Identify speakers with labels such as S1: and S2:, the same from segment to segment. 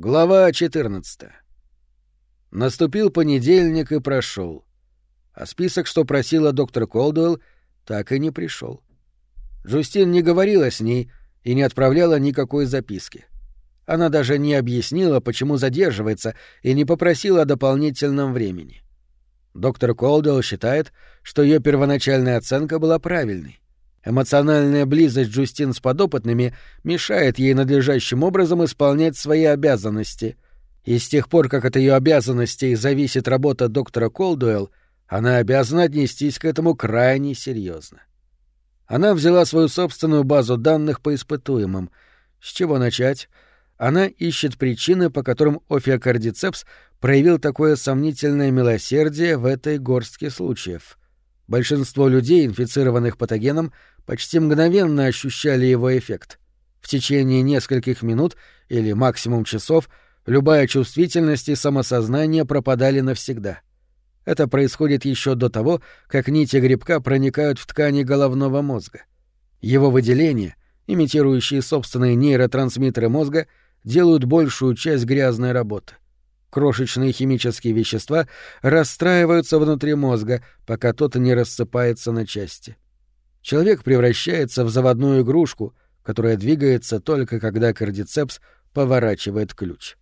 S1: Глава 14. Наступил понедельник и прошел, а список, что просила доктор Колдуэлл, так и не пришел. Джустин не говорила с ней и не отправляла никакой записки. Она даже не объяснила, почему задерживается, и не попросила о дополнительном времени. Доктор Колдуэлл считает, что ее первоначальная оценка была правильной. Эмоциональная близость Джустин с подопытными мешает ей надлежащим образом исполнять свои обязанности. И с тех пор, как от ее обязанностей зависит работа доктора Колдуэлл, она обязана отнестись к этому крайне серьезно. Она взяла свою собственную базу данных по испытуемым. С чего начать? Она ищет причины, по которым офиокардицепс проявил такое сомнительное милосердие в этой горстке случаев — Большинство людей, инфицированных патогеном, почти мгновенно ощущали его эффект. В течение нескольких минут или максимум часов любая чувствительность и самосознание пропадали навсегда. Это происходит еще до того, как нити грибка проникают в ткани головного мозга. Его выделения, имитирующие собственные нейротрансмиттеры мозга, делают большую часть грязной работы — Крошечные химические вещества расстраиваются внутри мозга, пока тот не рассыпается на части. Человек превращается в заводную игрушку, которая двигается только когда кардицепс поворачивает ключ.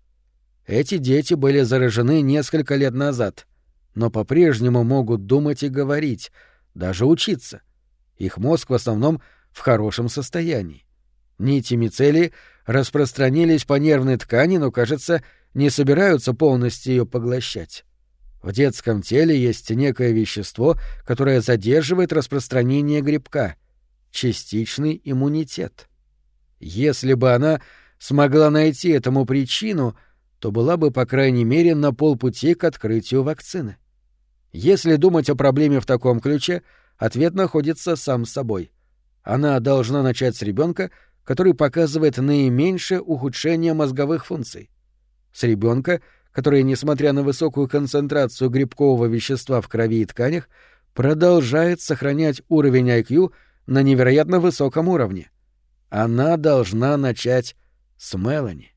S1: Эти дети были заражены несколько лет назад, но по-прежнему могут думать и говорить, даже учиться. Их мозг в основном в хорошем состоянии. Нити мицелии распространились по нервной ткани, но, кажется, не собираются полностью ее поглощать. В детском теле есть некое вещество, которое задерживает распространение грибка — частичный иммунитет. Если бы она смогла найти этому причину, то была бы, по крайней мере, на полпути к открытию вакцины. Если думать о проблеме в таком ключе, ответ находится сам собой. Она должна начать с ребенка, который показывает наименьшее ухудшение мозговых функций с ребенка, который, несмотря на высокую концентрацию грибкового вещества в крови и тканях, продолжает сохранять уровень IQ на невероятно высоком уровне. Она должна начать с Мелани.